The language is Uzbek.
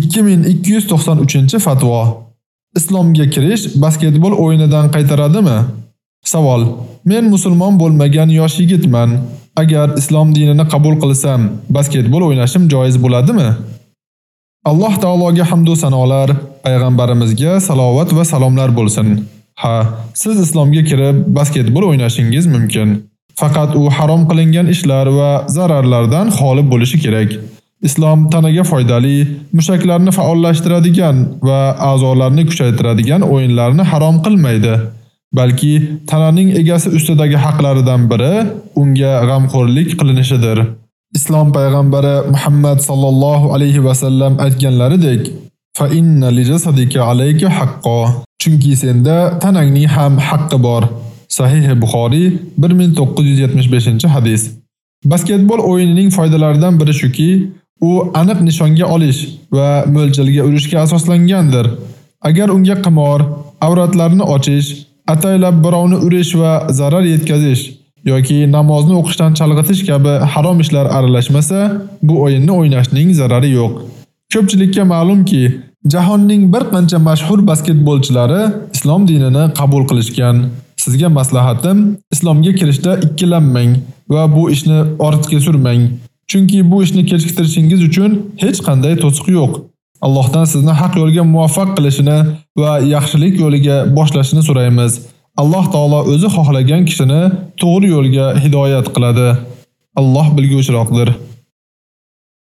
2293-fatvo. Islomga kirish basketbol o'yinidan qaytaradimi? Savol: Men musulmon bo'lmagan yosh yigitman. Agar islom dinini qabul qilsam, basketbol o'ynashim joiz bo'ladimi? Alloh taologa hamd va sanolar, payg'ambarimizga salovat va salomlar bo'lsin. Ha, siz islomga kirib basketbol o'ynashingiz mumkin. Faqat u harom qilingan ishlar va zararlardan xoli bo'lishi kerak. Islom tanaga foydali, mushaklarni faollashtiradigan va a'zolarni kuchaytiradigan o'yinlarni harom qilmaydi. balki tananing egasi ustidagi haqlaridan biri unga g'amxo'rlik qilinishidir. Islom payg'ambari Muhammad sallallohu alayhi va sallam aytganlaridek: "Fa inna li jasadika alayka haqqo." Chunki senda tanangning ham haqqi bor. Sahih Buxoriy 1975-hadis. Basketbol o'yinining foydalaridan biri shuki, u aniq nishonga olish va mo'ljalga urishga asoslangandir. Agar unga qimor, avratlarni ochish ataylab birovni urish va zarar yetkazish yoki namozni o'qishdan chalg'itish kabi harom ishlar aralashmasa, bu o'yinni o'ynashning zarari yo'q. Ko'pchilikka ma'lumki, jahonning bir qancha mashhur basketbolchilari islom dinini qabul qilishgan. Sizga maslahatim, islomga kirishda ikkilanmang va bu ishni ortga surmang. Chunki bu ishni kechiktirishingiz uchun hech qanday to'siq yo'q. Allohdan sizni haq yo'lga muvaffaq qilishini va yaxshilik yo'liga boshlashini so'raymiz. Alloh taolo o'zi xohlagan kishini to'g'ri yo'lga hidoyat qiladi. Alloh bilguvchiroqdir.